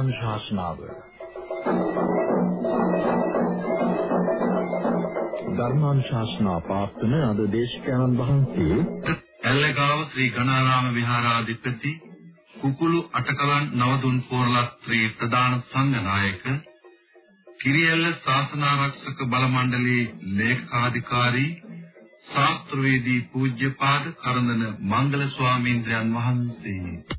ධර්මානුශාසනාව. ධර්මානුශාසනා පාස්තන අද දේශකයන්න් වහන්සේ ඇල්ලගාව ශ්‍රී ගණාරාම විහාරාධිපති කුකුළු අටකලන් නවදුන් පෝරලත්‍රී ප්‍රධාන සංඝනායක කිරියල්ල ශාසනාරක්ෂක බල මණ්ඩලයේ ලේකාධිකාරී ශාස්ත්‍රවේදී පූජ්‍යපාද කරඳන මංගල ස්වාමීන් වහන්සේ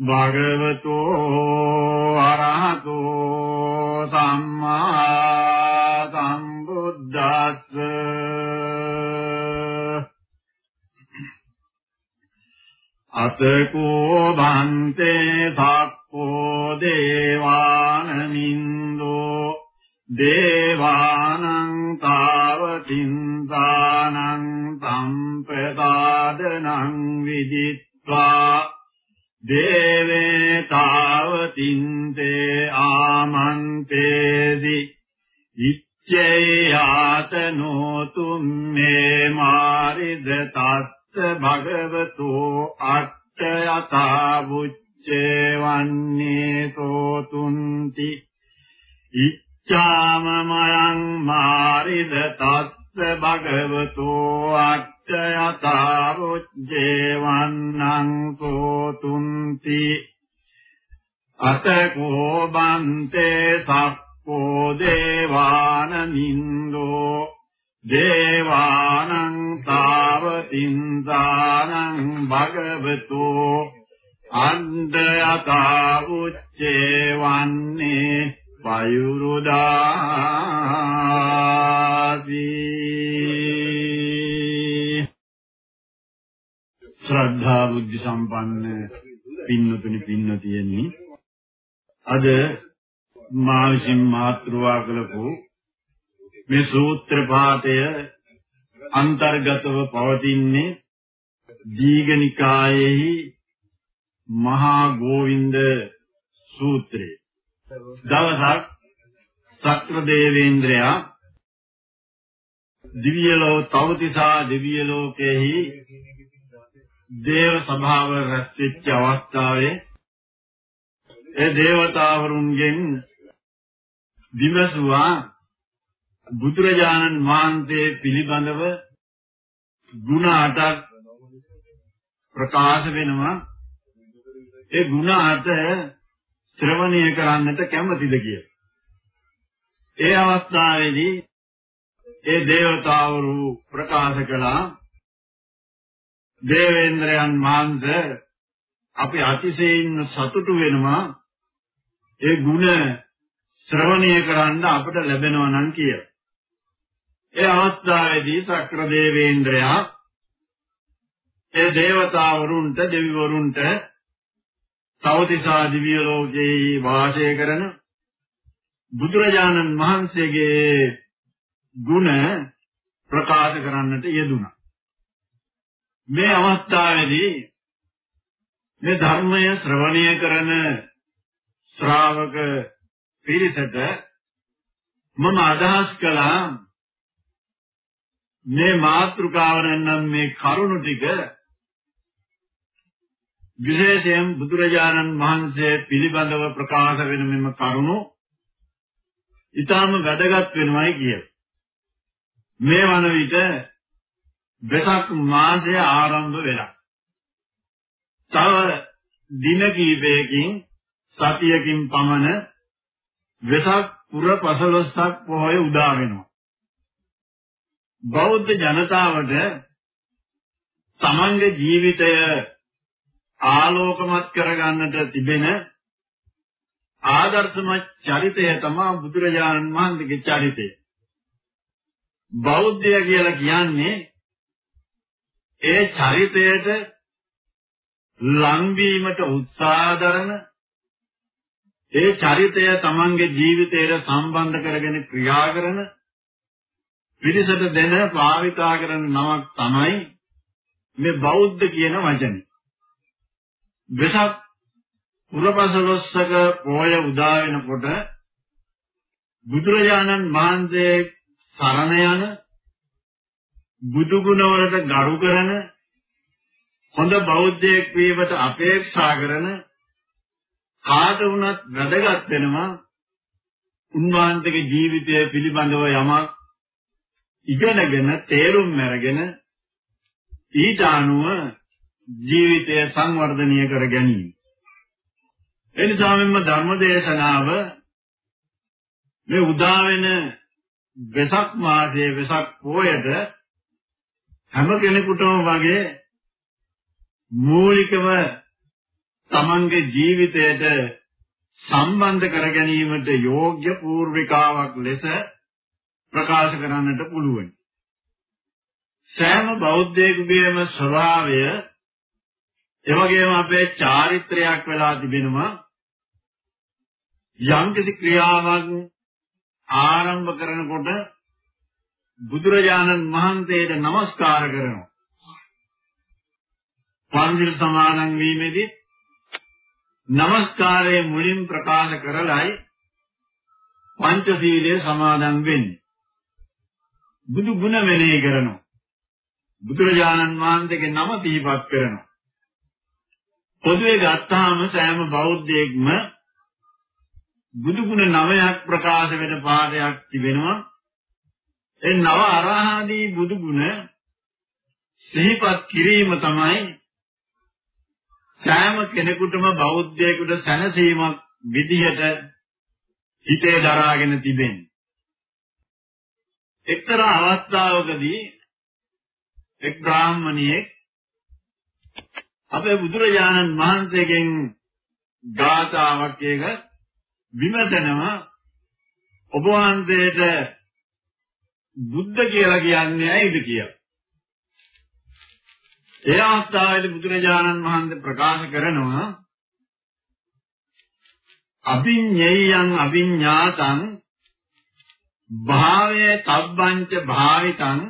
භගවතු අරහතෝ සම්මා සම්බුද්දස්ස. අතකෝ භන්තේ සක්කෝ දේවානමින්දෝ. දේවානං තාවතින්තානං සම්පදාදනං විදිත්වා. දේවේ තාවතින්තේ ආමන්තේදි ඉච්ඡේයාතනෝ තුම්මේ මාරිද තත්ත භගවතෝ අට්ඨයතා බුච්චේ වන්නේ සෝතුන්ති ඉච්ඡාමමයං මාරිද තත්ත භගවතෝ අට්ඨයතා බුච්චේ වන්නං සෝතුන්ති අතකෝ බන්තේ සක්කෝ දේවාන නින්දෝ දේවානං තාවතින්දානං භගවතෝ අන්දයතා උච්චේ වන්නේ ශ්‍රද්ධා බුද්ධ සම්පන්න පින්නතුනි පින්නතියනි අද මා විසින් මාතෘවා කළපු මේ සූත්‍ර පාඨය අන්තර්ගතව පවතින්නේ දීඝනිකායෙහි මහා ගෝවින්ද සූත්‍රය. දවසක් සක්‍ර දේවේන්ද්‍රයා දිව්‍ය ලෝක තවතිසා දිව්‍ය ලෝකෙහි දේව සභාව රැස් වෙච්ච අවස්ථාවේ ඒ දේවතාවරුන්ගෙන් විමසුවා බුදුරජාණන් වහන්සේ පිළිබඳව ಗುಣ අටක් ප්‍රකාශ වෙනවා ඒ ಗುಣ අට ශ්‍රවණය කරන්නට කැමතිද කියලා. ඒ අවස්ථාවේදී ඒ දේවතාවරු ප්‍රකාශ කළා දේවේන්ද්‍රයන් වහන්සේ අපි අතිශයින් සතුටු වෙනවා ඒ ಗುಣ ශ්‍රවණය කරන්න අපට ලැබෙනවා නම් කියලා. ඒ අවස්ථාවේදී සක්‍ර දේවේන්ද්‍රයා ඒ දේවතාවරුන්ට දෙවිවරුන්ට තවතිසා දිව්‍ය ලෝකයේ වාසය කරන බුදුරජාණන් වහන්සේගේ ගුණ ප්‍රකාශ කරන්නට යෙදුණා. මේ අවස්ථාවේදී මේ ධර්මය ශ්‍රවණය කරන ශ්‍රාවක පිරිසට මම අදහස් කළා මේ මාත්‍රිකාව නම් මේ කරුණු ටික විශේෂයෙන් බුදුරජාණන් වහන්සේ පිළිබඳව ප්‍රකාශ වෙන මෙම කරුණු ඊටාම වැදගත් වෙනවායි කිය. මේ වන විට වෙසක් මාසය ආරම්භ වෙලා. තව දින කිහිපයකින් සතියකින් පමණ වෙසක් පුර 15ක් පොහොය උදා වෙනවා. බෞද්ධ ජනතාවට තමන්ගේ ජීවිතය ආලෝකමත් කරගන්නට තිබෙන ආදර්ශමත් චරිතය තමයි බුදුරජාණන් වහන්සේගේ චරිතය. බෞද්ධය කියලා කියන්නේ ඒ චරිතයට ලංවීමට උත්සාහ දරන ඒ චරිතය තමන්ගේ ජීවිතයට සම්බන්ධ කරගෙන ක්‍රියා කරන පිරිසට දෙන භාවිතා කරන නමක් තමයි මේ බෞද්ධ කියන වචනේ. වෙසක් පුරපසළොස්වක පොය උදා වෙනකොට බුදුරජාණන් වහන්සේ සරණ යන බුදු ගුණ වලට ගරු කරන හොඳ බෞද්ධයෙක් වීමට අපේක්ෂා කරන කාට වුණත් වැදගත් වෙනවා උන්වහන්සේගේ ජීවිතය පිළිබඳව යමක් ඉගෙනගෙන තේරුම් අරගෙන ඊට අනුව ජීවිතය සංවර්ධනය කර ගැනීම. එනිසා මෙන්න ධර්මදේශනාව මේ උදා වෙන වෙසක් මාසයේ වෙසක් පොයට හැම කෙනෙකුටම වගේ මූලිකව තමන්ගේ ජීවිතයට සම්බන්ධ කර ගැනීමට යෝග්‍ය පූර්විකාවක් ලෙස ප්‍රකාශ කරන්නට පුළුවන්. සෑම බෞද්ධයෙකුගේම ස්වභාවය එවැගේම අපේ චාරිත්‍රයක් වෙලා තිබෙනවා යම්කිසි ක්‍රියාවක් ආරම්භ කරනකොට බුදුරජාණන් වහන්සේට নমස්කාර කරනවා. පන්සිල් සමාදන් වීමේදී নমස්කාරයේ මුලින් ප්‍රකාශ කරලයි පංචශීලයේ සමාදන් වෙන්නේ. බුදු ගුණ මෙනෙහි කරනවා. බුදුරජාණන් වහන්සේගේ නම දීපත් කරනවා. පොදුවේ ගත්තාම සෑම බෞද්ධයෙක්ම බුදු ගුණ නවයක් ප්‍රකාශ වෙන පාඩයක් තිබෙනවා. ඒ නව අරහාදී බුදු ගුණ සිහිපත් කිරීම තමයි සෑම කෙනෙකුටම බෞද්ධයෙකුට සැනසීමක් විදිහට හිතේ දරාගෙන තිබෙන්නේ. එක්තරා අවස්ථාවකදී එක් බ්‍රාහ්මණියෙක් අපේ බුදුරජාණන් වහන්සේගෙන් ගාථාවක් එක විමසනවා ඔබ වහන්සේට බුද්ධ කියලා කියන්නේ ඇයිද කියලා. ඒ අවස්ථාවේදී බුදුරජාණන් වහන්සේ ප්‍රකාශ කරනවා අභිඤ්ඤයං අභිඤ්ඤාතං භාවයේ තබ්බංච භාවිතං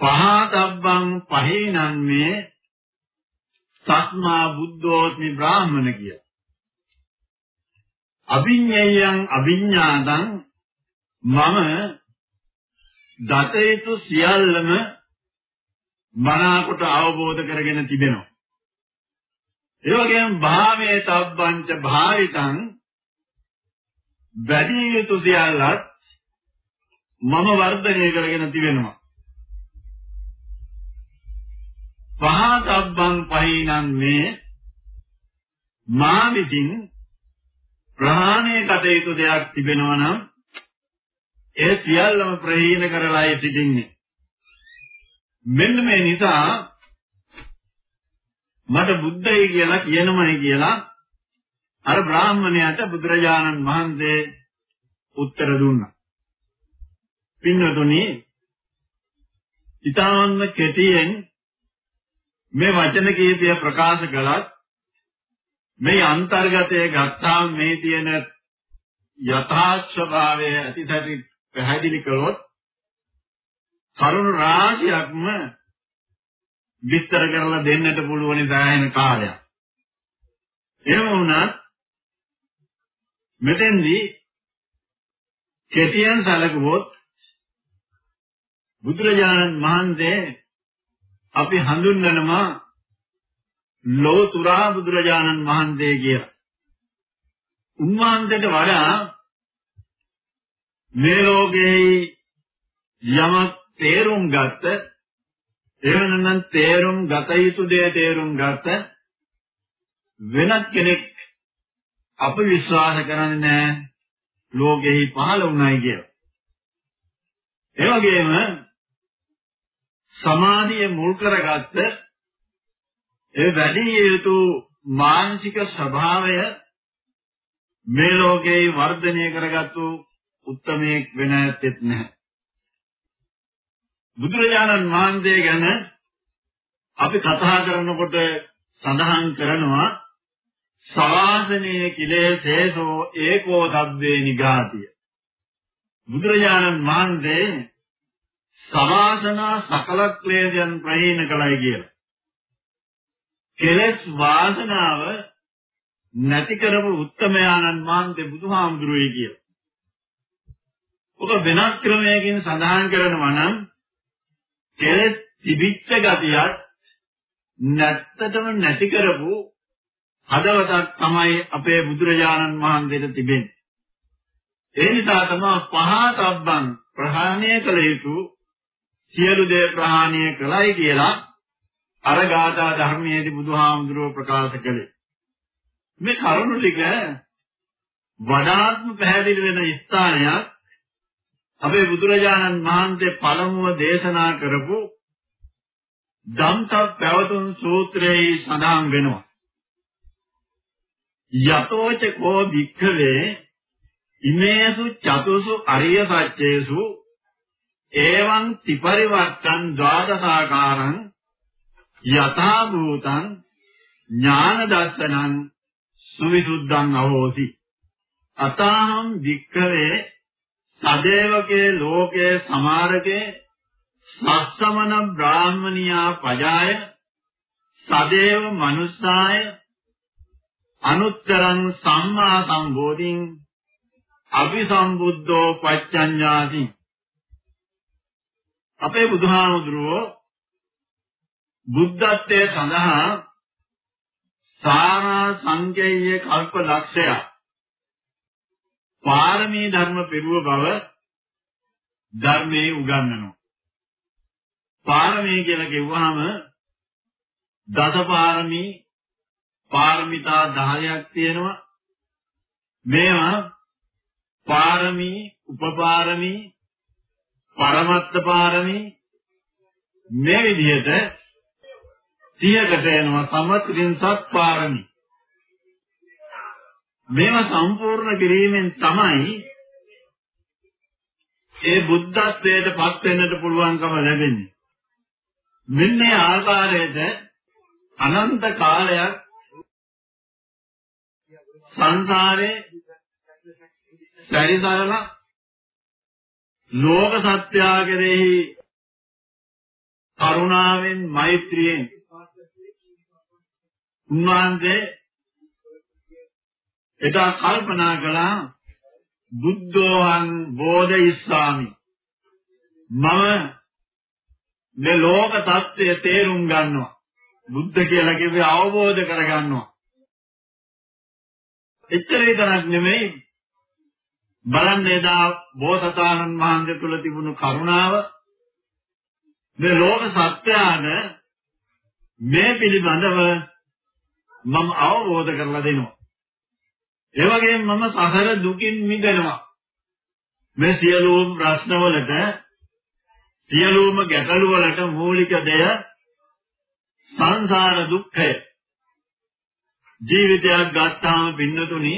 පහතබ්බං පහේනං මේ තස්මා බුද්ධෝත්මි බ්‍රාහමණ කිය. අභිඤ්ඤයං අභිඤ්ඤාතං මම දතේතු සියල්ලම මනාකොට අවබෝධ කරගෙන තිබෙනවා. ඒ වගේම භාවයේ තබ්බංච භාවිතං වැඩි යුතු සියල්ලත් මම වර්ධනය කරගෙන තිබෙනවා. පහතබ්බං පහිනං මේ මා විසින් ප්‍රහාණය කටයුතු දෙයක් තිබෙනවා නම් ඒ සියල්ලම ප්‍රහීන කරලායි සිටින්නේ. මෙන්න මේ නිසා මට බුද්ධයි කියලා කියනමයි කියලා අර බ්‍රාහ්මණයාට බුදුරජාණන් වහන්සේ උත්තර දුන්නා. පින්නතුනි ඊතාවන්න කෙටියෙන් මේ වචන කීපය ප්‍රකාශ කළත් මේ අන්තර්ගතයේ ගත්තාම මේ තියෙන යථා ස්වභාවය ඇතිසැටි පැහැදිලි කළොත් කරුණු රාශියක්ම විස්තර කරලා දෙන්නට පුළුවන් සෑහෙන කාලයක්. එහෙම වුණත් මෙතෙන්දී කෙටියෙන් සැලකුවොත් බුදුරජාණන් වහන්සේ අපි හඳුන්වනවා ලෝතුරා බුදුරජාණන් වහන්සේ කියලා. උන්වහන්සේට වඩා මේ ලෝකේ යමක් තේරුම් ගත්ත එහෙමනම් තේරුම් ගත යුතු දේ තේරුම් ගත්ත වෙනත් කෙනෙක් අප විශ්වාස කරන්නේ නැහැ ලෝකෙහි පහළ වුණයි කියලා. ඒ වගේම සමාධිය මුල් කරගත්ත ඒ වැඩි යුතු මානසික ස්වභාවය මේ ලෝකේ වර්ධනය කරගත්තු උත්මයෙක් වෙන ඇත්තෙත් නැහැ. බුදුරජාණන් වහන්සේ ගැන අපි කතා කරනකොට සඳහන් කරනවා සවාසනීය කිලේශේසෝ ඒකෝ සබ්බේ නිගාතිය බුදුරජාණන් වහන්සේ සවාසනා සකල ක්ලේශයන් ප්‍රහීන කළයි කියලා. කෙලස් වාසනාව නැති කරපු උත්තමයාණන් වහන්සේ බුදුහාමුදුරුවෝ කියලා. ඔක වෙනත් ක්‍රමයකින් සඳහන් කරනවා නම් කෙලස් තිබිච්ච ගතියත් නැත්තටම නැති කරපු හදවතක් තමයි අපේ බුදුරජාණන් වහන්සේට තිබෙන්නේ. ඒ නිසා තමයි පහතබ්බන් ප්‍රහාණය කළ යුතු සියලු දේ ප්‍රහාණය කළයි කියලා අර ගාථා ධර්මයේදී බුදුහාමුදුරුවෝ ප්‍රකාශ කළේ. මේ කරුණු ටික වඩාත්ම පැහැදිලි වෙන ස්ථානයක් අපේ බුදුරජාණන් වහන්සේ පළමුව දේශනා කරපු ධම්සක් පැවතුම් සූත්‍රයේ සඳහන් වෙනවා. යතෝච කෝ භික්ඛවේ ඉමේසු චතුසු අරිය සත්‍යේසු එවං ත්‍රිපරිවර්තං ද්වාදසාකාරං යථා භූතං ඥාන දර්ශනං සුවිසුද්ධං අහෝසි අතහං වික්ඛවේ සදේවකේ ලෝකේ සමාරකේ සස්සමන බ්‍රාහ්මනියා පජාය සදේව මනුස්සාය අනුත්තරං සම්මා සම්බෝධින් අபிසම්බුද්ධෝ පච්චඤ්ඤාති. අපේ බුදුහාමුදුරුවෝ බුද්ධත්වයේ සඳහා සාරා සංකේය කල්ප ලක්ෂය පාරමී ධර්ම පෙරුව බව ධර්මයේ උගන්වනවා. පාරමී කියලා කිව්වහම දස පාරමී පාරමිතා 10ක් තියෙනවා. මේවා පාරමී උපපාරමී පරමත්ත පාරමී මේ විදිහට 30කට එනවා. සමත්‍රින්සත් පාරමී. මේවා සම්පූර්ණ කිරීමෙන් තමයි ඒ බුද්ධත්වයට පත් වෙන්නට පුළුවන්කම ලැබෙන්නේ. මෙන්න මේ ආකාරයට අනන්ත කාලයක් සංසාරේ සැරිසරලා ලෝක සත්‍යා කෙරෙහි කරුණාවෙන් මෛත්‍රියෙන් උන්වහන්සේ එදා කල්පනා කළා බුද්ධෝහං බෝධිස්සාමි මම මේ ලෝක தත්ත්වය තේරුම් ගන්නවා. බුද්ධ කියලා කිව්වේ අවබෝධ කරගන්නවා. එච්චර විතරක් නෙමෙයි බලන්න එදා බෝසතාණන් වහන්සේ තුල තිබුණු කරුණාව මේ ලෝක සත්‍යයන මේ පිළිබඳව මම අවබෝධ කරලා දෙනවා. ඒ වගේම මම සසර දුකින් මිදෙනවා. මේ සියලුම ප්‍රශ්නවලට සියලුම ගැටලු වලට මූලික දෙය සංසාර දුක්ඛය. ජීවිතයක් ගත්තාම පින්නතුණි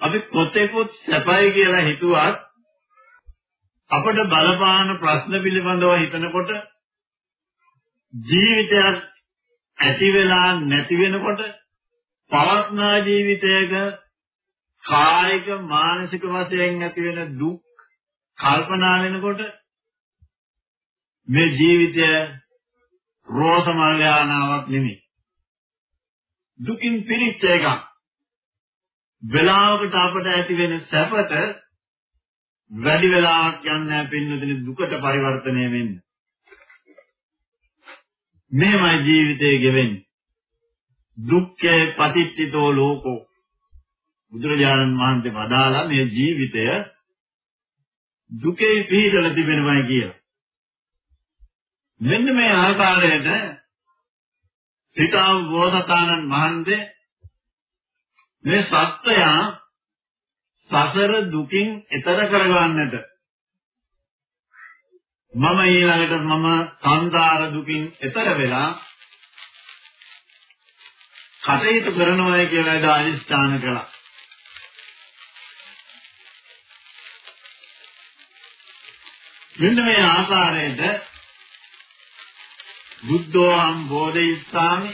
අපි කොතෙකුත් සැපයි කියලා හිතුවත් අපට බලපාන ප්‍රශ්න පිළිබඳව හිතනකොට ජීවිතයක් ඇති වෙලා නැති වෙනකොට පවස්නා ජීවිතයක කායික මානසික වශයෙන් ඇති වෙන දුක් කල්පනා වෙනකොට මේ ජීවිතය රෝසමල් යානාවක් නෙමෙයි දුකින් පිරිච්ච එකක් වෙලාවකට අපට ඇති වෙන සැපට වැඩි වෙලාවක් යන්නේ නැහැ පින්නදින දුකට පරිවර්තනය වෙන්නේ. මේමයි ජීවිතයේ ගෙවෙන්නේ. දුක්ඛේ පටිච්චිතෝ ලෝකෝ බුදුරජාණන් වහන්සේ වදාලා මේ ජීවිතය දුකේ පිහිටලා තිබෙනවයි කියලා. මෙන්න මේ ආකාරයට සිතාව බෝසතාණන් වහන්සේ මේ සත්‍යය සසර දුකින් එතර කරගන්නට මම ඊළඟට මම සංසාර දුකින් එතර වෙලා කටයුතු කරනවායි කියලා එදා අනිස්ථාන කළා. මෙන්න මේ ආකාරයට බුද්ධෝහම් බෝධිස්සාමි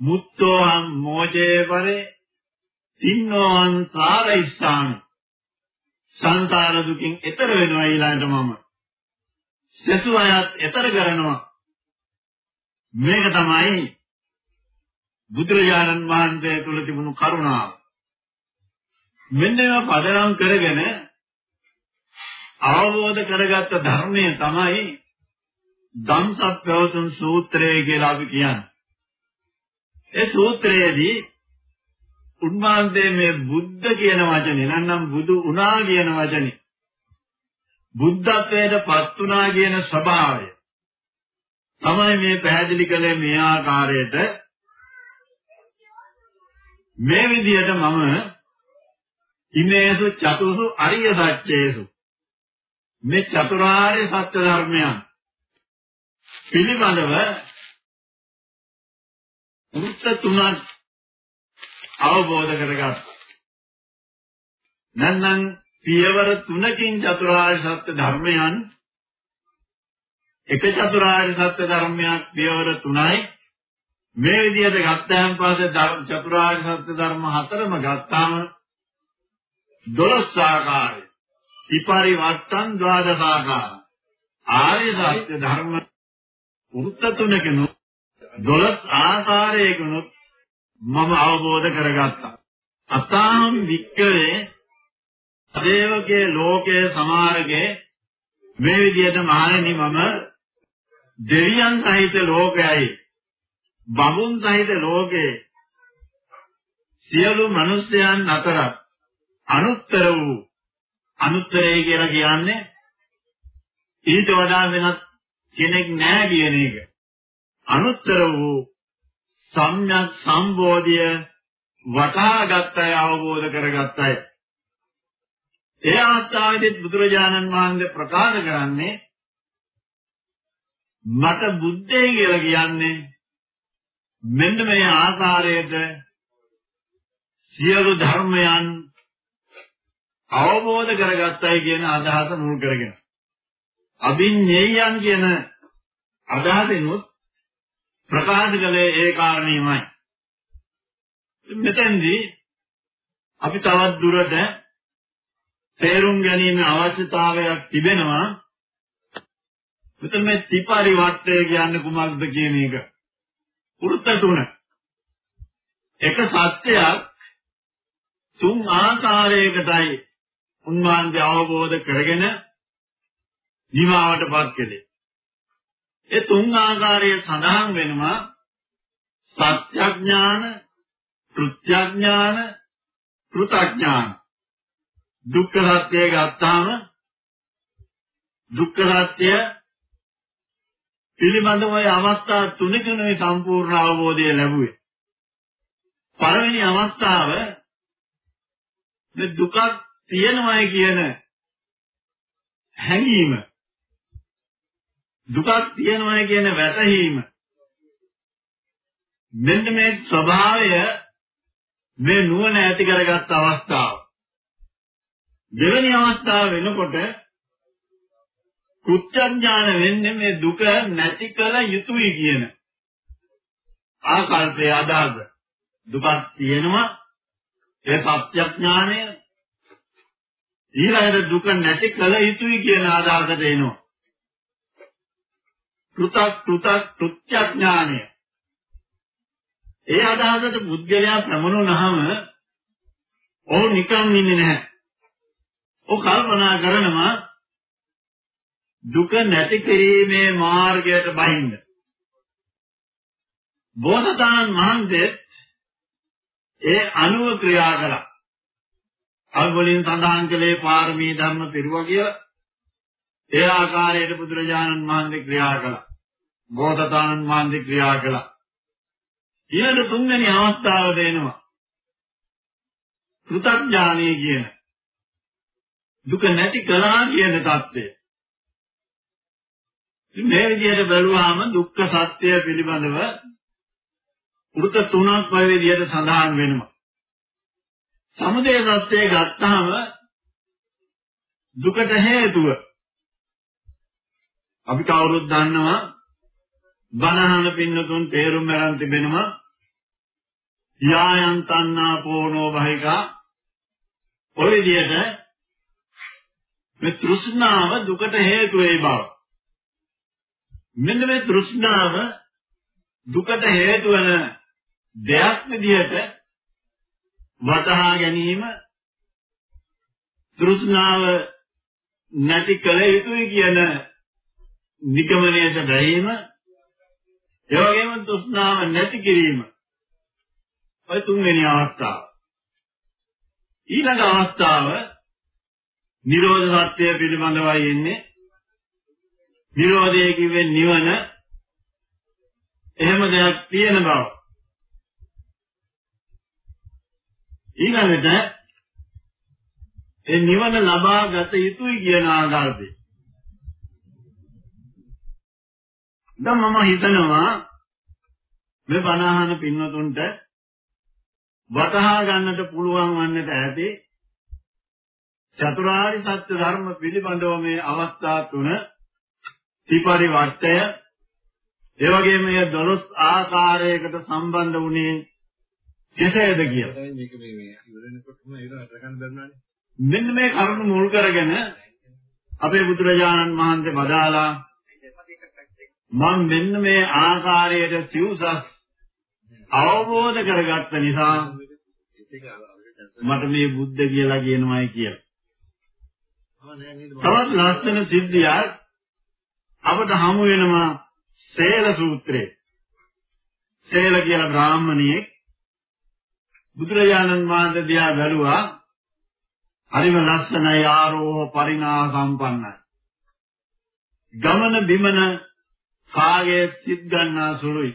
මුත්තෝහං මෝජේ පරේ තින්නෝහං සාරයිස්ථාන සංසාර දුකින් එතර වෙනවා ඊළඟට මම. සසු අයත් එතර කරනවා. මේක තමයි බුදුරජාණන් වහන්සේ තුල තිබුණු කරුණාව මෙන්න මේවා පදනම් කරගෙන අවබෝධ කරගත්ත ධර්මය තමයි ධම්සප්පවතුන් සූත්‍රය කියලා අපි කියන්නේ. ඒ සූත්‍රයේදී උන්වහන්සේ මේ බුද්ධ කියන වචනේ නැත්නම් බුදු උනා කියන වචනේ බුද්ධත්වයට පත් වුණා කියන ස්වභාවය තමයි මේ පැහැදිලි කළේ මේ ආකාරයට මේ විදිහට මම ඉමේසු චතුසු අරිය සත්‍යේසු මේ චතුරාර්ය සත්‍ය ධර්මයන් පිළිබඳව වෘත්ත තුනක් අවබෝධ කරගත්තා. නැත්නම් පියවර තුනකින් චතුරාර්ය සත්‍ය ධර්මයන් එක චතුරාර්ය සත්‍ය ධර්මයක් පියවර තුනයි මේ විදිහට ගත්තාන් පස්සේ චතුරාර්ය සත්‍ය ධර්ම හතරම ගත්තාම 12 ආකාරය විපරිවර්තන් ද්වාදසාකාර ආර්ය සත්‍ය ධර්ම වෘත්ත තුනකිනු 12 ආකාරයකිනුත් මම අවබෝධ කරගත්තා. අතාම් වික්කවේ දේවකේ ලෝකයේ සමාරගේ මේ විදිහට මහණෙනි මම දෙවියන් සහිත ලෝකයයි. බඹුන් සහිත ලෝකේ සියලු මිනිස්යන් අතර අනුත්තර වූ අනුත්තරය කියලා කියන්නේ ඊට වඩා වෙනත් කෙනෙක් නැහැ කියන එක. අනුත්තර වූ සම්්‍යක් සම්බෝධිය වටහාගත්තය අවබෝධ කරගත්තය. ඒ අවස්ථාවේදී බුදුරජාණන් වහන්සේ ප්‍රකාශ කරන්නේ මට බුද්ධය කියලා කියන්නේ මෙන්න මේ ආකාරයට සියලු ධර්මයන් අවබෝධ කරගත්තයි කියන අදහස මුල් කරගෙන. අභිඤ්ඤේයයන් කියන අදහසිනුත් ප්‍රකාශ කළේ ඒ කාරණේමයි. මෙතෙන්දී අපි තවත් දුරට තේරුම් ගැනීම අවශ්‍යතාවයක් තිබෙනවා. මෙතන මේ ත්‍රිපරිවර්තය කියන්නේ කුමක්ද කියන එක. වෘත්ත තුන. එක සත්‍යයක් තුන් ආකාරයකටයි උන්වහන්සේ අවබෝධ කරගෙන නිමාවටපත් කළේ. ඒ තුන් ආකාරයේ සඳහන් වෙනවා සත්‍යඥාන, කෘත්‍යඥාන, කෘතඥාන. දුක්ඛ සත්‍ය ගත්තාම දුක්ඛ සත්‍ය පිළිබඳව ওই අවස්ථා තුනකින් මේ සම්පූර්ණ අවබෝධය ලැබුවේ. පළවෙනි අවස්ථාව මේ දුකක් තියෙනවායි කියන හැඟීම. දුකක් තියෙනවායි කියන වැටහීම. මෙන්න මේ ස්වභාවය මේ නුවණ ඇති කරගත් අවස්ථාව. දෙවෙනි අවස්ථාව වෙනකොට කුච්චඥාන වෙන්නේ මේ දුක නැති කළ යුතුයි කියන ආකල්පය අදාළ දුකක් තියෙනවා ඒ සත්‍යඥානය ඊළඟට දුක නැති කළ යුතුයි කියන අදහසට එනවා. කෘතක් කෘතක් කෘත්‍යඥානය. ඒ අදහසට බුද්ධලයා ප්‍රමණුනහම ඔහු නිකන් ඉන්නේ නැහැ. ඔහු කල්පනා කරනවා දුක නැති කිරීමේ මාර්ගයට බහින්න. බෝසතාණන් වහන්සේ ඒ අනුව ක්‍රියා කළා. අල්වලින් සඳහන් කළේ පාරමී ධර්ම පිරුවා කියලා. ඒ ආකාරයට බුදුරජාණන් වහන්සේ ක්‍රියා කළා. බෝධතාණන් වහන්සේ ක්‍රියා කළා. ඊළඟ තුන්වෙනි අවස්ථාව දෙනවා. කෘතඥානීය කියන දුක නැති කළා කියන தත්ත්වය. මේ විදිහට බැලුවාම දුක්ඛ සත්‍ය පිළිබඳව වෘත තුනක් වගේ විදිහට සඳහන් වෙනවා. සමුදය සත්‍යය ගත්තාම දුකට හේතුව අපි කවුරුත් දන්නවා බණහන පින්නතුන් තේරුම් ගන්න තිබෙනවා යායන් තණ්හා පෝනෝ භයිකා ඔය විදිහට මේ තෘෂ්ණාව දුකට හේතු වේ බව. මෙන්න මේ තෘෂ්ණාව දුකට හේතු වෙන දෙයක් විදිහට වටහා ගැනීම තෘෂ්ණාව නැති කළ යුතුයි කියන නිගමනයට බැහැීම ඒ වගේම තෘෂ්ණාව නැති කිරීම ඔය තුන්වෙනි අවස්ථාව. ඊළඟ අවස්ථාව නිරෝධ සත්‍ය පිළිබඳවයි එන්නේ නිරෝධය කිව්වේ නිවන. එහෙම දෙයක් තියෙන බව. ඊළඟට ඒ නිවන ලබා ගත යුතුයි කියන ආකාරය දැන් මම හිතනවා මේ බණහන පින්නතුන්ට වටහා ගන්නට පුළුවන් වන්නට ඇති චතුරාර්ය සත්‍ය ධර්ම පිළිබඳව මේ අවස්ථා තුන ත්‍රිපරිවර්තය ඒ වගේම මේ 12 ආකාරයකට සම්බන්ධ වුණේ කෙසේද කියලා. මේක මේ මේ ඉවර වෙනකොටම ඒක අරගන්න බැරිනානේ. මෙන්න මේ කරුණු මුල් කරගෙන අපේ බුදුරජාණන් වහන්සේ වදාලා මම මෙන්න මේ ආකාරයට සිව්සස් අවබෝධ කරගත්ත නිසා මට මේ බුද්ධ කියලා කියනවායි කියලා. තවත් ලස්සන සිද්ධියක් අපට හමු වෙනවා සේල සූත්‍රයේ. සේල කියලා බ්‍රාහමණියෙක් බුදුරජාණන් වහන්සේ දිහා බැලුවා හරිම ලස්සනයි ආරෝහ පරිණා සම්පන්නයි. ගමන බිමන කාගේ සිත් ගන්නා සුළුයි.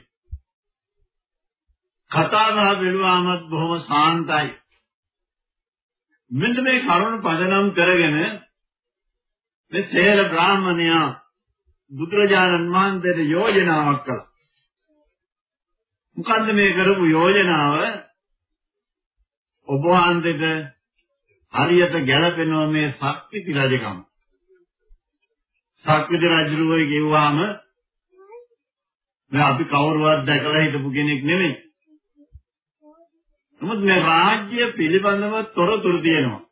කතා බහ බැලුවාමත් බොහොම සාන්තයි. මෙන්න මේ කරුණ පදනම් කරගෙන මේ සේල බ්‍රාහමණයා බුදුරජාණන් වහන්සේට යෝජනාවක් කළා. මොකද්ද මේ කරපු යෝජනාව? ඔබ වහන්සේට හරියට ගැළපෙනවා මේ ශක්තිති රජකම. ශක්තිති රජුරෝයි කියුවාම මේ අපි කවුරුවත් දැකලා හිටපු කෙනෙක් නෙමෙයි. නමුත් මේ රාජ්‍ය පිළිබඳව තොරතුරු තියෙනවා.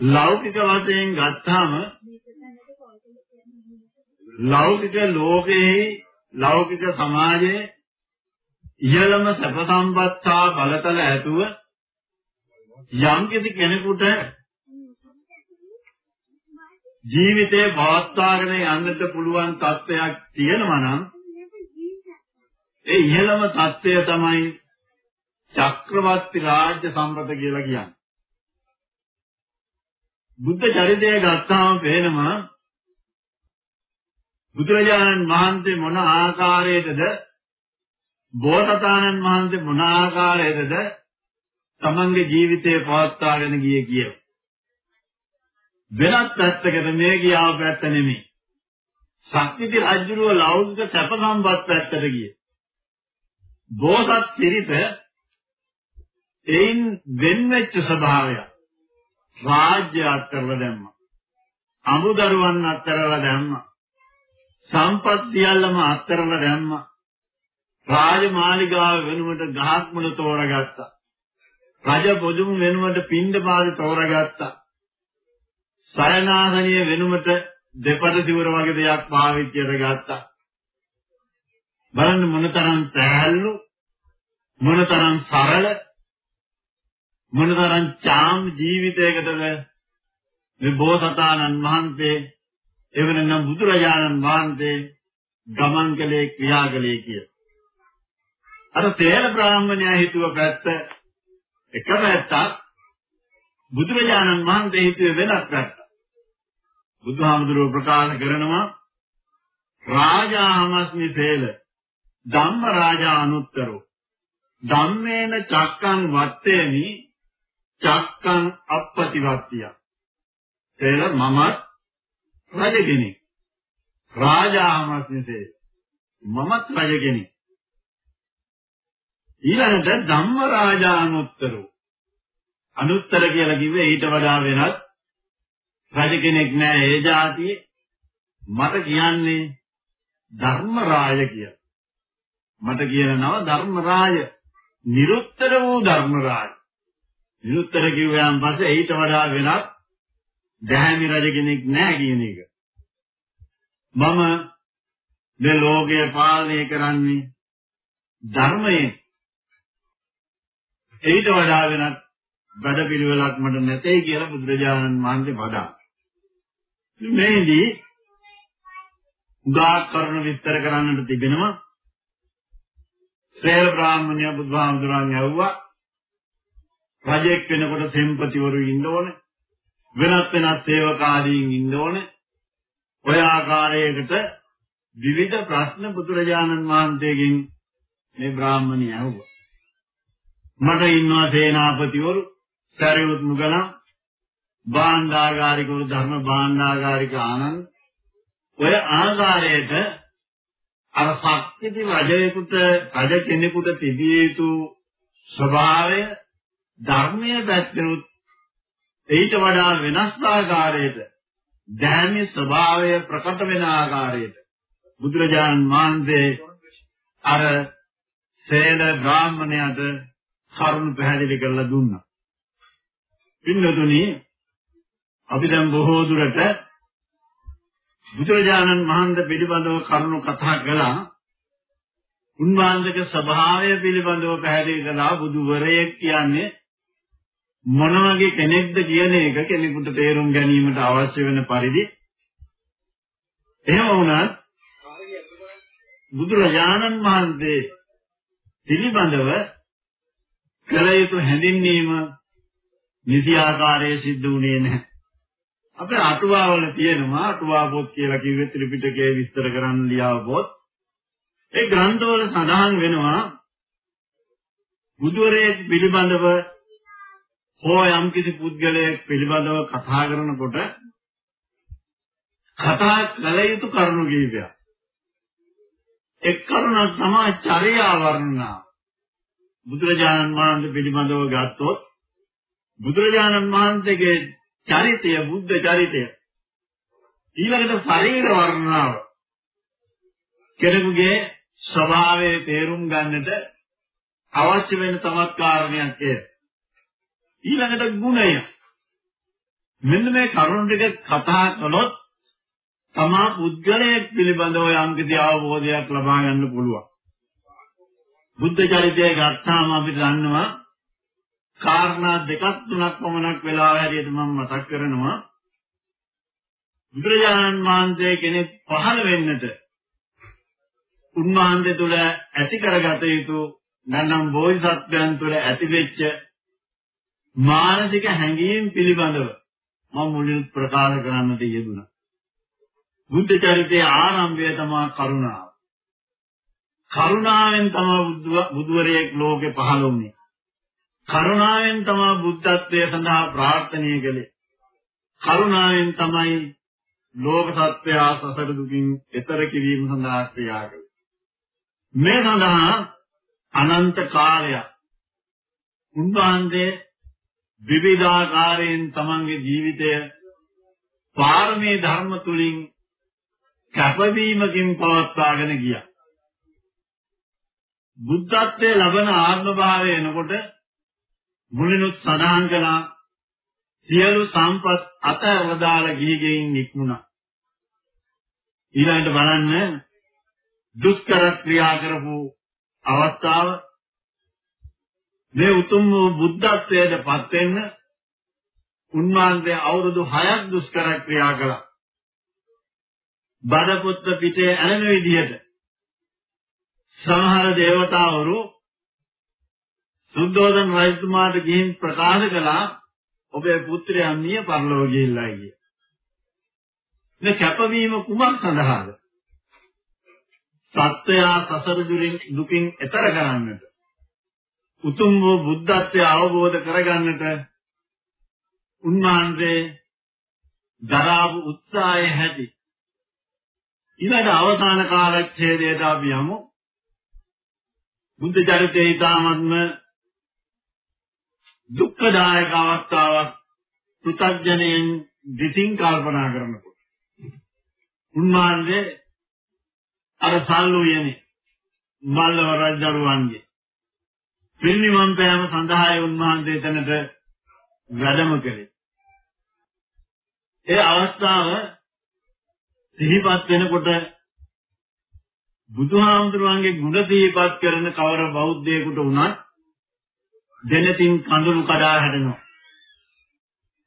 ලෞකික වශයෙන් ගත්තාම ලෞකික ලෝකයේ ලෞකික සමාජයේ ඉහළම සැප සම්පත් හා බලතල ඇතුව යම් කිසි කෙනෙකුට ජීවිතේ පවත්වාගෙන යන්නට පුළුවන් තත්ත්වයක් තියෙනවා නම් ඒ ඉහළම தත්ත්වය තමයි චක්‍රවර්ති රාජ්‍ය සම්පත කියලා කියන්නේ. බුද්ධ චරිතය ගත්තාම පේනවා බුදුරජාණන් වහන්සේ මොන ආකාරයකද බෝසතාණන් වහන්සේ මොන ආකාරයකද තමන්ගේ ජීවිතය පවත්වාගෙන ගියේ කියලා. වෙනත් පැත්තකට මේ ගියාව පැත්ත නෙමෙයි. ශක්තිති රජුරුව ලෞකික සැප සම්පත් පැත්තට ගියේ. බෝසත් පිරිත එයින් වෙන්වෙච්ච ස්වභාවය රාජ්‍ය අත්තරව දැම්මා. අමුදරුවන් අත්තරව දැම්මා. සම්පත් සියල්ලම අත්තරව දැම්මා. රාජමාලිගාව වෙනුවට ගහක් මුල තෝරගත්තා. රජ පොදුම් වෙනුවට පින්ඩපාත තෝරගත්තා. සයනාසනිය වෙනුවට දෙපඩ සිවුර වගේ දෙයක් පාවිච්චියට ගත්තා. බලන්න මොනතරම් පැහැල්ලු මොනතරම් සරල මොනතරම් චාම් ජීවිතයකටද මේ බෝසතාණන් වහන්සේ එවනම් බුදුරජාණන් වහන්සේ ගමන් කළේ ක්‍රියා කළේ කිය. අර තේර බ්‍රාහ්මණයා හිතුව පැත්ත එක පැත්තක් බුදුරජාණන් වහන්සේ හිතුවේ වෙනස් පැත්තක්. බුදුහාමුදුරුව ප්‍රකාශ කරනවා රාජාමස්මි තේල ධම්ම රාජා අනුත්තරෝ ධම්මේන චක්කං වත්තේමි චක්කං අප්පතිවත්තිය තේල මමත් රජ කෙනෙක්. රාජාමස්මි තේල මමත් රජ කෙනෙක්. ඊළඟට ධම්ම රාජා අනුත්තරෝ අනුත්තර කියලා කිව්වේ ඊට වඩා වෙනත් රජ කෙනෙක් නෑ ඒ જાතියේ. මට කියන්නේ ධර්ම රාජ කියලා. මට කියන නම ධර්මරාජ. නිරුත්තර වූ ධර්මරාජ. නිරුත්තර කිව්වයන් පස්සේ ඊට වඩා වෙනත් දැහැමි රජ කෙනෙක් නැහැ කියන එක. මම මේ ලෝකය පාලනය කරන්නේ ධර්මයෙන්. ඊට වඩා වෙනත් වැඩ පිළිවෙලක් මට නැtei කියලා බුදුරජාණන් වහන්සේ වදා. මේදී උගා කරන විස්තර කරන්නට තිබෙනවා. ශ්‍රේල බ්‍රාහ්මණය බුදුහාමුදුරන් ඇව්වා රජෙක් වෙනකොට සෙම්පතිවරු ඉන්න ඕනේ. වෙනත් වෙනත් සේවකාදීන් ඉන්න ඕනේ. ඔය ආකාරයකට විවිධ ප්‍රශ්න බුදුරජාණන් වහන්සේගෙන් මේ බ්‍රාහ්මණය ඇහුවා. මට ඉන්නවා සේනාපතිවරු, සරියුත් මුගලන්, භාණ්ඩාගාරිකවරු ධර්ම භාණ්ඩාගාරික ආනන්ද ඔය ආකාරයට අර ශක්තිති රජයෙකුට රජ කෙනෙකුට තිබිය යුතු ස්වභාවය ධර්මයේ පැත්තෙනුත් ඊට වඩා වෙනස් ආකාරයකට ධර්මයේ ස්වභාවය ප්‍රකට වෙන ආකාරයට බුදුරජාණන් වහන්සේ අර සේන බ්‍රාහ්මණයාට කරුණ පැහැදිලි කරලා දුන්නා. පින්නතුනි අපි දැන් බොහෝ දුරට බුදුරජාණන් වහන්සේ පිළිබඳව කරුණු කතා කළා. උන්වහන්සේගේ ස්වභාවය පිළිබඳව පැහැදිලි කළා බුදුවරයෙක් කියන්නේ මොන වගේ කෙනෙක්ද කියන එක කෙනෙකුට තේරුම් ගැනීමට අවශ්‍ය වෙන පරිදි එහෙම වුණත් බුදුරජාණන් වහන්සේ පිළිබඳව කළ යුතු හැඳින්වීම නිසි ආකාරයේ සිද්ධ වුණේ නැහැ. අපේ අටුවාවල තියෙනවා අටුවා පොත් කියලා කිව්වෙ ත්‍රිපිටකයේ විස්තර කරන්න ලියාව පොත්. ඒ ග්‍රන්ථවල සඳහන් වෙනවා බුදුරේ පිළිබඳව හෝ යම් කිසි පුද්ගලයෙක් පිළිබඳව කතා කරනකොට කතා කළ යුතු කරුණු කීපයක්. එක් කරුණක් තමයි චර්යා වර්ණනා. බුදුරජාණන් වහන්සේ පිළිබඳව ගත්තොත් බුදුරජාණන් වහන්සේගේ චරිතය බුද්ධ චරිතය ඊළඟට ශරීර වර්ණනාව කෙනෙකුගේ ස්වභාවය තේරුම් ගන්නට අවශ්‍ය වෙන තමත් කාරණයක් ඒ ඊළඟට ගුණය. මෙන්න මේ කරුණු ටික කතා කළොත් තමා පුද්ගලයෙක් පිළිබඳව යම් කිසි අවබෝධයක් ලබා ගන්න පුළුවන්. බුද්ධ චරිතය ගත්තාම අපි දන්නවා කාරණා දෙකක් තුනක් පමණක් වෙලාව හැටියට මම මතක් කරනවා. බුදුරජාණන් වහන්සේ කෙනෙක් පහළ වෙන්නට උන්වහන්සේ තුළ ඇති කරගත යුතු නැත්නම් බෝධිසත්වයන් තුළ ඇතිවෙච්ච මානසික හැඟීම් පිළිබඳව මම මුලින් ප්‍රකාශ කරන්නට යෙදුණා. බුද්ධ චරිතයේ ආරම්භය තමයි කරුණාව. කරුණාවෙන් තමයි බුදුවරයෙක් ලෝකේ පහළ වුණේ. කරුණාවෙන් තමයි බුද්ධත්වයේ සඳහා ප්‍රාර්ථනා කළේ. කරුණාවෙන් තමයි ලෝක සත්‍යය සසර දුකින් එතර කිරීම සඳහා ක්‍රියා කළේ. මේ සඳහා අනන්ත කාලයක් උන්වහන්සේ විවිධාකාරයෙන් තමන්ගේ ජීවිතය පාරමී ධර්ම තුලින් කැපවීමකින් පවත්වාගෙන ගියා. බුද්ධත්වයේ ලබන ආත්ම භාවය එනකොට මුලිනුත් සඳහන් කළා සියලු සම්පත් අතවදාල ගිහිගෙයින් නික්මුණා. ඊළඟට බලන්න දුෂ්කර ක්‍රියා කරපු අවස්ථාව මේ උතුම් වූ බුද්ධත්වයට පත් වෙන්න උන්වහන්සේ අවුරුදු 6ක් දුෂ්කර ක්‍රියා කළා. බඩපොත්ත පිටේ ඇලෙන විදිහට සමහර දේවතාවරු සුද්ධෝදන රජතුමාට ගිහින් ප්‍රකාශ කළා ඔබේ පුත්‍රයා මිය පරලොව ගිහිල්ලා කිය. මේ කැපවීම කුමක් සඳහාද? සත්‍යයා සසර දුකින් එතර කරන්නට. උතුම් වූ බුද්ධත්වය අවබෝධ කරගන්නට උන්වහන්සේ දරාපු උත්සාහය ඇති. ඊළඟ අවසාන කාලච්ඡේදයට අපි යමු. බුද්ධ චරිතය ඊටාත්ම දුක්ඛදායක අවස්ථාවක් පෘථග්ජනයන් විසින් කල්පනා කරනකොට උන්වහන්සේ අර සල්ලු යන්නේ මල්ලව රජදරුවන්ගේ පිරිනිවන් පෑම සඳහායි උන්වහන්සේ එතනට වැඩම කළේ. ඒ අවස්ථාව සිහිපත් වෙනකොට බුදුහාමුදුරුවන්ගේ ගුණ සිහිපත් කරන කවර බෞද්ධයෙකුට වුණත් දෙනතින් කඳුළු කඩා හැදෙනවා.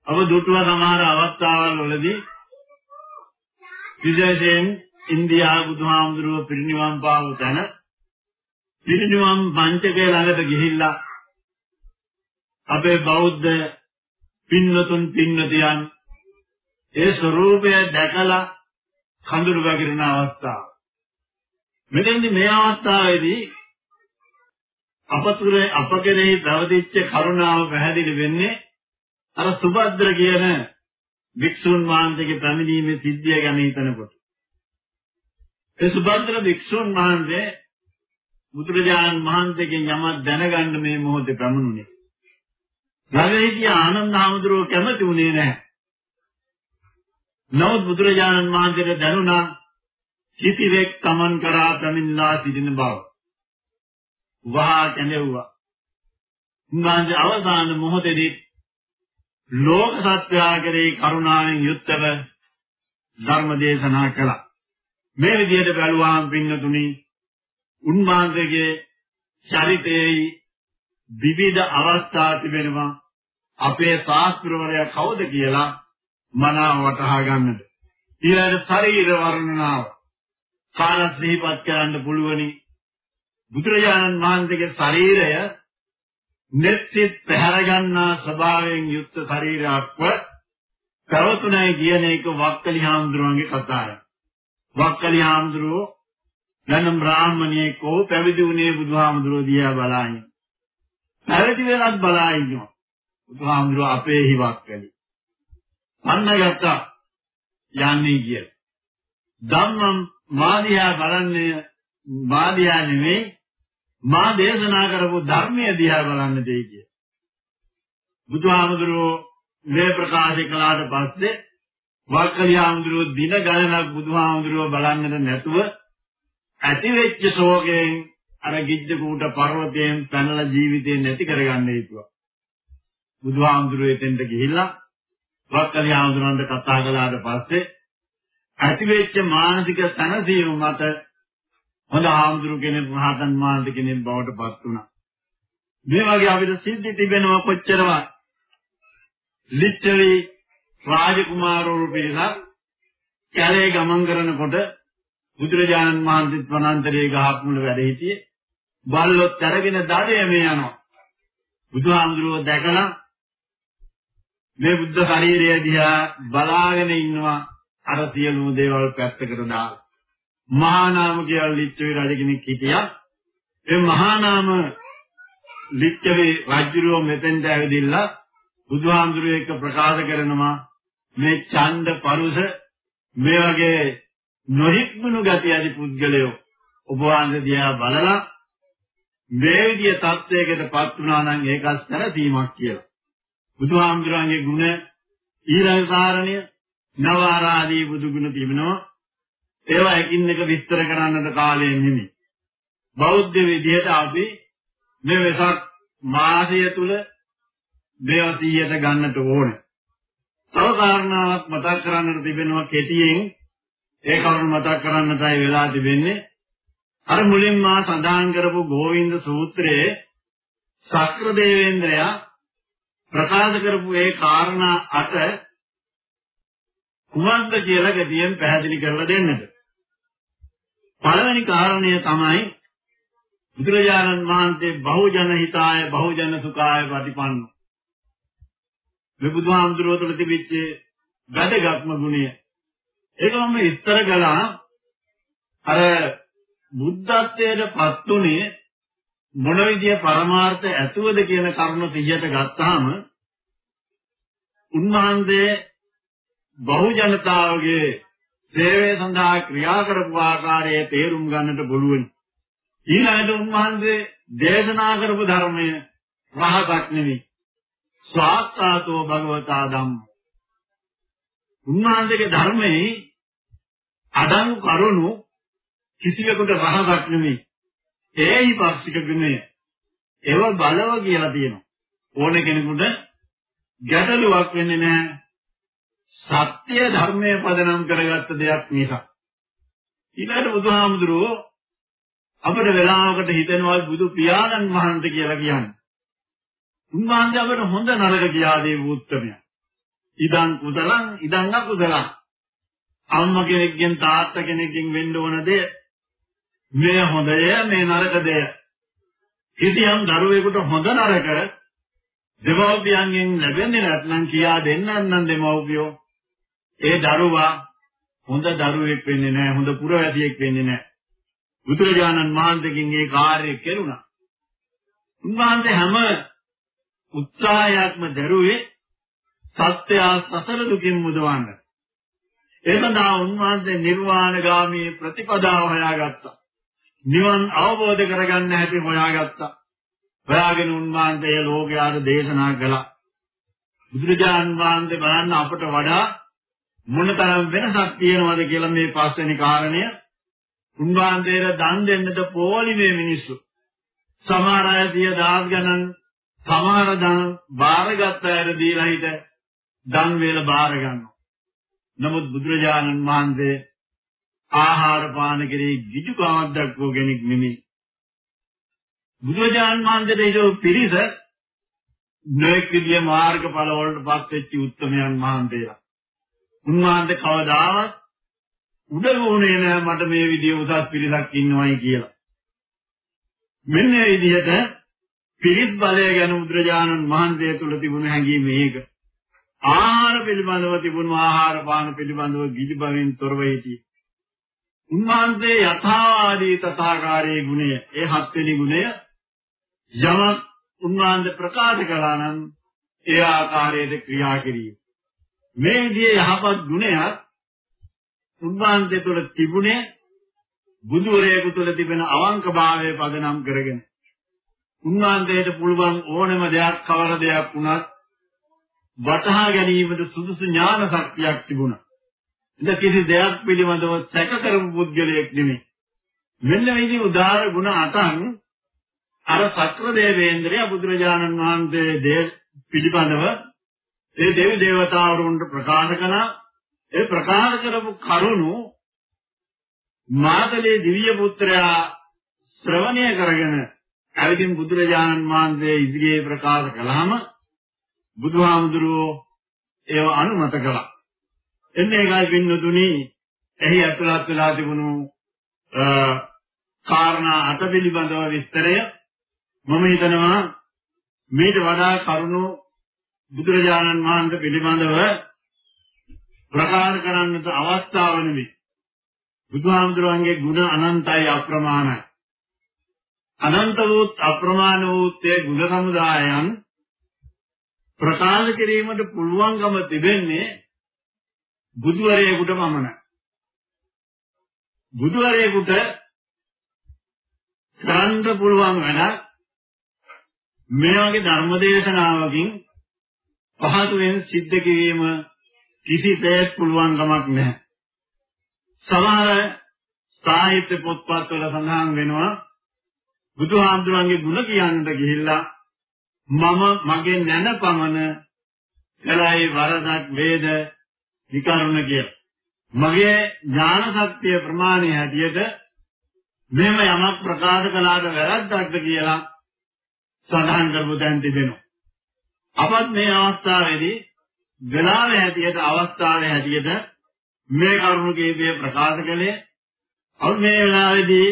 අප දුටුව සමහර අවස්ථාවල් වලදී විශේෂයෙන් ඉන්දියාව බුදුහාමුදුරුව පිරිනිවන් පාව තැන පිරිනිවන් පංචකය ළඟට ගිහිල්ලා අපේ බෞද්ධ පින්නතුන් පින්නතියන් ඒ ස්වરૂපය දැකලා කඳුළු වැగిරෙන අවස්ථාව. මෙතෙන්දි මේ අවස්ථාවේදී අපතුරේ අප කෙරෙහි ප්‍රවදිච්ච කරුණාව පැහැදිලි වෙන්නේ අර සුභද්‍ර කියන වික්ෂුන් වහන්සේගේ පැමිණීමේ සිද්ධිය ගැන හිතනකොට. ඒ සුභද්‍ර වික්ෂුන් වහන්සේ බුදුරජාණන් වහන්සේගෙන් යමක් දැනගන්න මේ මොහොතේ පැමුණුනේ. ළඟ හිටිය ආනන්ද හාමුදුරුවෝ කැමති වුණේ නැහැ. නමුත් බුදුරජාණන් වහන්සේට දැනුණා කිසිවෙක් තමන් කරා පැමිණලා සිටින බව. වහා කැඳෙව්වා. උන්වහන්සේ අවසාන මොහොතේදී ලෝක සත්‍යය කෙරෙහි කරුණාවෙන් යුක්තව ධර්ම දේශනා කළා. මේ විදිහට බැලුවාම පින්නතුනි උන්වහන්සේගේ චරිතයේ විවිධ අවස්ථා තිබෙනවා. අපේ ශාස්ත්‍රවරයා කවුද කියලා මනාව වටහා ගන්නට. ඊළඟ ශරීර වර්ණනාව කාල සිහිපත් කරන්න පුළුවනි. බුදුරජාණන් වහන්සේගේ ශරීරය නෙත්සිට පැහැර ගන්නා ස්වභාවයෙන් යුක්ත ශරීරයක්ව පැවතුණයි කියන එක වක්කලි හාමුදුරුවන්ගේ කතාවයි. වක්කලි හාමුදුරුවෝ ධන බ්‍රාහ්මණයෙක් හෝ පැවිදි වුණේ බුදුහාමුදුරුවෝ දිහා බලන්නේ. පැවිදි වෙලත් බලා ඉන්නවා. බුදුහාමුදුරුවෝ අපේ හිවක් කළේ. මන්නගත යන්නේ කිය. ධම්මම් මාදියා බලන්නේ මාදියා නෙමෙයි මා දේශනා කරපු ධර්මයේ දිහා බලන්න දෙයි කිය. බුදුහාමුදුරුවෝ මේ ප්‍රකාශ කළාට පස්සේ වක්කලියාමුදුරුවෝ දින ගණනක් බුදුහාමුදුරුවෝ බලන්නේ නැතුව ඇති වෙච්ච ශෝකයෙන් අර ගිජ්ජකූට පර්වතයෙන් පැනලා ජීවිතේ නැති කරගන්න හේතුව. බුදුහාමුදුරුවෝ එතෙන්ට ගිහිල්ලා වක්කලියාමුදුරන්ට කතා කළාට පස්සේ ඇති වෙච්ච මානසික තනසීම මත හොඳ ආම්දුරු කෙනෙක් මහතන් මාන්ද කෙනෙක් බවට පත් වුණා. මේ වගේ අපිට සිද්ධි තිබෙනවා කොච්චරවත්. ලිච්ඡවි රාජකුමාරවරු පිරිසක් කැලේ ගමන් කරනකොට බුදුරජාණන් වහන්සේත් වනාන්තරයේ ගහක් මුල වැඩ සිටියේ බල්ලොත් අරගෙන දඩේ මේ යනවා. බුදුහාමුදුරුවෝ දැකලා මේ බුද්ධ ශරීරය දිහා බලාගෙන ඉන්නවා අර සියලුම දේවල් පැත්තකට දාලා. මහා නාම කියලා ලිච්ඡවි රජ කෙනෙක් හිටියා. ඒ මහා නාම ලිච්ඡවි රජුරෝ මෙතෙන්ට ඇවිදිලා බුදුහාමුදුරුවෝ එක්ක ප්‍රකාශ කරනවා මේ ඡන්ද පරුස මේ වගේ නොහික්මුණු ගති ඇති පුද්ගලයෝ ඔබ වහන්සේ දිහා බලලා මේ විදිය තත්වයකටපත් වුණා නම් ඒකත් සැලසීමක් කියලා. බුදුහාමුදුරන්ගේ ගුණ ඊළඟ කාරණය නව ආරාදී බුදු ගුණ තිබෙනවා. ඒවා එකින් එක විස්තර කරන්නට කාලය නෙමෙයි. බෞද්ධ විදිහට අපි මේ වෙසක් මාසය තුල මේවා 100ට ගන්නට ඕනේ. තව කාරණාවක් මතක් කරන්නට තිබෙනවා කෙටියෙන් ඒ කරුණ මතක් කරන්නටයි වෙලා තිබෙන්නේ. අර මුලින් මා සඳහන් කරපු ගෝවින්ද සූත්‍රයේ ශක්‍ර දේවේන්ද්‍රයා ප්‍රකාශ කරපු ඒ කාරණා අට කුමක්ද කියලා ගැටියෙන් පැහැදිලි කරලා දෙන්නද. පළවෙනි කාරණය තමයි බුදුරජාණන් වහන්සේ බහුජන හිතාය බහුජන සුඛාය ප්‍රතිපන්න. මේ බුදුහාමුදුරුවෝ තුළ තිබිච්ච වැදගත්ම ගුණය. ඒක මම විස්තර කළා අර බුද්ධත්වයට පත් උනේ මොන විදිය පරමාර්ථ ඇතුවද කියන කරුණ 30ට ගත්තාම උන්වහන්සේ බහු ජනතාවගේ සේවය සඳහා ක්‍රියා කරපු ආකාරයේ තේරුම් ගන්නට පුළුවන්. ඊළඟට උන්වහන්සේ දේශනා කරපු ධර්මය රහසක් නෙවෙයි. ස්වාක්ඛාතෝ භගවතා ධම්ම. උන්වහන්සේගේ ධර්මයේ අදන් කරුණු කිසිවෙකුට රහසක් නෙවෙයි. ඒයි පාක්ෂික ගුණය. ඒව බලව කියලා තියෙනවා. ඕන කෙනෙකුට ගැටලුවක් වෙන්නේ නැහැ. සත්‍ය ධර්මයේ පදනම් කරගත්ත දෙයක් නිසා. ඊළඟට බුදුහාමුදුරුවෝ අපිට වෙලාවකට හිතෙනවා බුදු පියාණන් වහන්සේ කියලා කියන්නේ. උන්වහන්සේ අපිට හොඳ නරක කියා දීපු උත්තරමය. ඉදං කුසලං ඉදං අකුසලං. අම්මා කෙනෙක්ගෙන් තාත්තා කෙනෙක්ගෙන් වෙන්න ඕන දෙය මේ හොඳය මේ නරකදය. කිසියම් දරුවෙකුට හොඳ නරක දෙමව්පියන්ගෙන් ලැබෙන්නේ නැත්නම් කියා දෙන්නත් නම් දෙමව්පියෝ ඒ දරුවා හොඳ දරුවෙක් වෙන්නේ නැහැ හොඳ පුරවැසියෙක් වෙන්නේ නැහැ බුදුරජාණන් වහන්සේගෙන් ඒ කාර්යය කෙරුණා උන්වහන්සේ හැම උත්සාහයක්ම දරුවේ සත්‍ය සසර දුකින් මුදවන්න. ඒ සඳහා උන්වහන්සේ නිර්වාණගාමී ප්‍රතිපදාව හොයාගත්තා. නිවන් අවබෝධ කරගන්න හැටි හොයාගත්තා. හොයාගෙන උන්වහන්සේ ලෝකයාට දේශනා කළා. බුදුරජාන් වහන්සේ බලන්න අපට වඩා මොනතරම් වෙනසක් තියෙනවද කියලා මේ පස්වෙනි කාරණය. උන්වහන්සේට දන් දෙන්නට පොලිමේ මිනිස්සු. සමහර අය සිය දහස් ගණන් සමහර දන් බාරගත් අයට දීලා හිට දන් වේල බාර ගන්නවා නමුත් බුදුරජාණන් වහන්සේ ආහාර පාන කෙරෙහි විජුකමක් දක්වෝ කෙනෙක් නෙමෙයි බුදුරජාණන් වහන්සේට ඒක පිරිස නොඑක් විදිය මාර්ගඵල වලට පත් වෙච්ච උත්තමයන් වහන්සේලා උන්වහන්සේ කවදාවත් උඩගුණේ නෑ මට මේ විදිය උසස් පිරිසක් ඉන්නවයි කියලා. මෙන්න මේ විදිහට පිරිස් බලය ගැන බුදුරජාණන් වහන්සේ තුල තිබුණ හැඟීම මේක. ආහාර පිළිබඳව තිබුණු ආහාර පාන පිළිබඳව ගිජු බවෙන් තොරව සිටි. උන්වහන්සේ යථාවාදී තථාකාරයේ ගුණය, ඒ හත්වෙනි ගුණය යමක් උන්වහන්සේ ප්‍රකාශ කළා නම් ඒ ආකාරයට ක්‍රියා කිරීම. මේ විදිහේ යහපත් ගුණයක් උන්වහන්සේ තුළ තිබුණේ බුදුරේක තුළ තිබෙන අවංකභාවය පදනම් කරගෙන උන්වහන්සේට පුළුවන් ඕනම දෙයක් කවර දෙයක් වුණත් වටහා ගැනීමට සුදුසු ඥාන ශක්තියක් තිබුණා. ඉතින් කිසි දෙයක් පිළිබඳව සැක කරපු පුද්ගලයෙක් නෙමෙයි. මෙන්න මේ විදිහ උදාහරණ ගුණ අතන් අර සක්‍ර දේවේන්ද්‍රය බුදුරජාණන් වහන්සේ දේ පිළිබඳව ඒ දෙවි දේවතාවරුන්ට ප්‍රකාශ කළා ඒ ප්‍රකාශ කරපු කරුණු මාතලේ දිව්‍ය පුත්‍රයා ශ්‍රවණය කරගෙන ඇවිදින් බුදුරජාණන් වහන්සේ ඉදිරියේ ප්‍රකාශ කළාම බුදුහාමුදුරුවෝ ඒව අනුමත කළා. එන්නේ ඒකයි පින්නතුනි එහි ඇතුළත් වෙලා තිබුණු කාරණා අට පිළිබඳව විස්තරය මම හිතනවා මේට වඩා කරුණු බුදුරජාණන් වහන්සේ පිළිබඳව ප්‍රකාශ කරන්නට අවස්ථාව නෙමෙයි. බුදුහාමුදුරන්ගේ ගුණ අනන්තයි අප්‍රමාණයි. අනන්ත වූත් අප්‍රමාණ වූත් ඒ ගුණ සමුදායයන් ප්‍රකාශ කිරීමට පුළුවන්කම තිබෙන්නේ බුදුවරයෙකුට පමණයි. බුදුවරයෙකුට කරන්න පුළුවන් වැඩක් මේ වගේ ධර්ම දේශනාවකින් පහතුවෙන් සිද්ධ කිරීම කිසිසේත් පුළුවන් කමක් නැහැ. සමහර සාහිත්‍ය පොත්පත්වල සඳහන් වෙනවා බුදුහාමුදුරන්ගේ ගුණ කියන්නට ගිහිල්ලා මම මගේ නැනපමණ කලයි වරදක් වේද විකරණ කිය. මගේ ඥාන ශක්තිය ප්‍රමාණය හැටියට මෙහෙම යමක් ප්‍රකාශ කළාට වැරද්දක්ද කියලා සඳහන් කරපු තැන් තිබෙනවා. අපත් මේ අවස්ථාවේදී වෙලාවේ හැටියට අවස්ථාවේ හැටියට මේ කරුණු කීපය ප්‍රකාශ කළේ අවු මේ වෙලාවේදී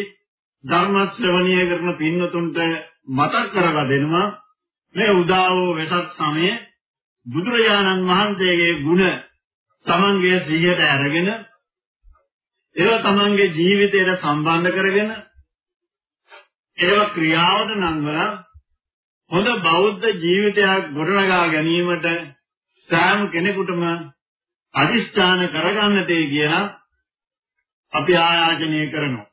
ධර්ම ශ්‍රවණීය කරන පින්නතුන්ට මතක් කරලා දෙනවා මේ උදා වූ වෙසක් සමයේ බුදුරජාණන් වහන්සේගේ ගුණ තමන්ගේ සිහියට අරගෙන ඒව තමන්ගේ ජීවිතයට සම්බන්ධ කරගෙන ඒව ක්‍රියාවට නංවලා හොඳ බෞද්ධ ජීවිතයක් ගොඩනගා ගැනීමට සෑම කෙනෙකුටම අදිස්ථාන කරගන්නතේ කියලා අපි ආයාචනය කරනවා.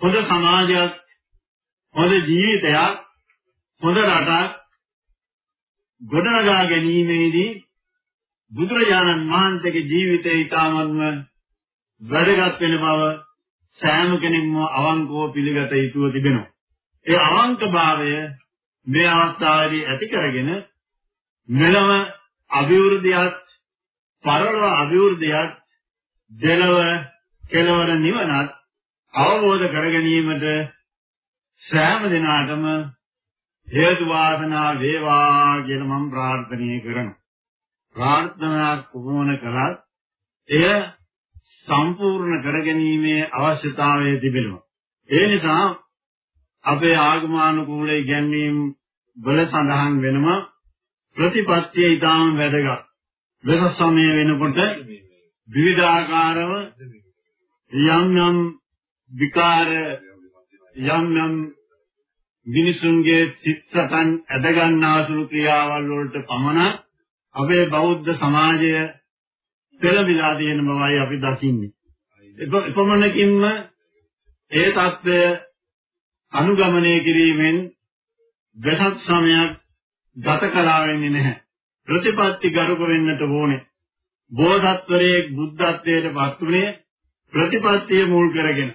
හොඳ සමාජයක්, හොඳ ජීවිතයක්, හොඳ රටක් ගොඩනගා ගැනීමේදී බුදුරජාණන් වහන්සේගේ ජීවිතය ඊටාත්ම වැදගත් වෙන බව සෑම කෙනෙක්ම අවංකව පිළිගත යුතුව තිබෙනවා. ඒ අවංකභාවය මේ අවස්ථාවේදී ඇති කරගෙන මෙලව අභිවෘද්ධියත් පරලොව අභිවෘද්ධියත් දෙලව කෙලවර නිවනත් අවබෝධ කර ගැනීමට සෑම දිනාටම හේතු වාසනා වේවා කියලා මම ප්‍රාර්ථනා කරනවා. ප්‍රාර්ථනා කුමන කළත් එය සම්පූර්ණ කරගැනීමේ අවශ්‍යතාවය තිබෙනවා. ඒ නිසා අපේ ආගමානුකූල ඉගැන්වීම් වල සඳහන් වෙනම ප්‍රතිපත්තිය ඊටාම වැදගත්. වෙනස් සමය වෙනකොට විවිධාකාරව යම් යම් විකාර යම් යම් මිනිසුන්ගේ චිත්තයන් ඇද ගන්නාසුළු ක්‍රියාවල් වලට පමණ අපේ බෞද්ධ සමාජය පෙළඹිලා තියෙන බවයි අපි දකින්නේ. එපමණකින්ම ඒ தත්ත්වය අනුගමනය කිරීමෙන් වෙසක් සමයක් ගත කලා වෙන්නේ නැහැ. ප්‍රතිපත්ති ගරුක වෙන්නට ඕනේ. බෝධත්වරයේ බුද්ධත්වයට පත්ුනේ ප්‍රතිපත්තිය මුල් කරගෙන.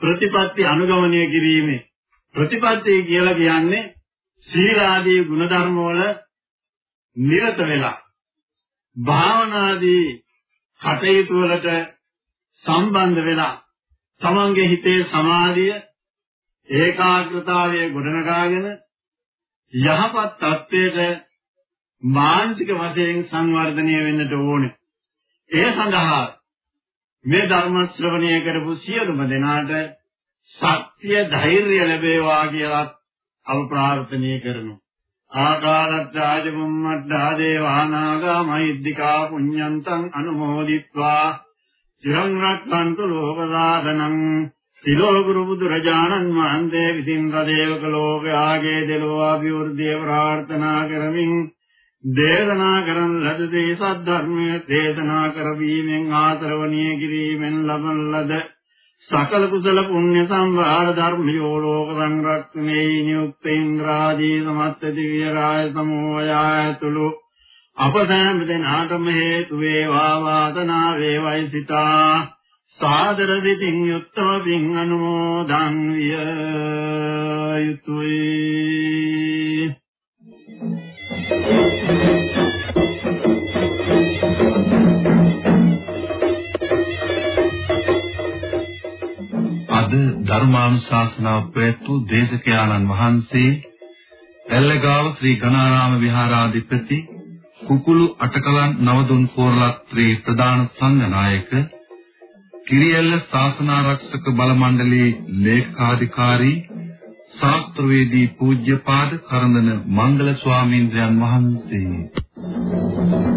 ප්‍රතිපත්ති අනුගමනය කිරීමේ ප්‍රතිපත්තිය කියලා කියන්නේ සීල ආදී ගුණධර්ම වල නිරත වෙලා භාවනාදී කටයුතු වලට සම්බන්ධ වෙලා තමන්ගේ හිතේ සමාධිය ඒකාග්‍රතාවය ගොඩනගාගෙන යහපත් තත්වයට මානසික වශයෙන් සංවර්ධනය වෙන්නට ඕනේ. ඒ සඳහා මේ ධර්ම ශ්‍රවණය කරපු සියලුම දෙනාට සත්‍ය ධෛර්යය ලැබේවා කියලා අප ප්‍රාර්ථනා කරනවා. ආකාලත්තාජමුම්මඩ්ඩා දේවානාගා මහිද්దికා පුඤ්ඤන්තං අනුමෝදිත්වා චිරං රක්ඛන්තු ලෝකදාදනං තිලෝ ගුරු බුදුරජාණන් වහන්සේ විසින් රදේවක ලෝකයාගේ දෙලෝ අභිවෘද්ධිය ප්‍රාර්ථනා කරමින් දේශනා කරන ලද දේ සද්ධර්මයේ දේශනා කරවීමෙන් ආතරවණීය කිරීමෙන් ලබන ලද සකල කුසල පුණ්‍ය සම්භාර ධර්මයෝ ලෝක සංරක්ෂණේ නියුක්ත ඉන්ද්‍රාදී සමත්ත දිව්‍ය රාය සමෝයායතුළු අප සෑම දෙනාටම හේතු වේවා වාසනා වේවයි සිතා සාදර විදින් යුක්තව පින් අනුමෝදන් විය යුතුය අද ධර්මානුශාසනාව ප්‍රයත්තු දේශකයාණන් වහන්සේ එල්ලගාව ශ්‍රී ගණාරාම විහාරාධිපති කුකුළු අටකලන් නවදුන් පෝරලත්‍රි ප්‍රධාන සංඝනායක කිරියල්ල ශාසනාරක්ෂක බල මණ්ඩලයේ ලේකාධිකාරී ශාස්ත්‍රවේදී පූජ්‍යපාද කරඳන මංගල ස්වාමීන්ද්‍රයන් වහන්සේ.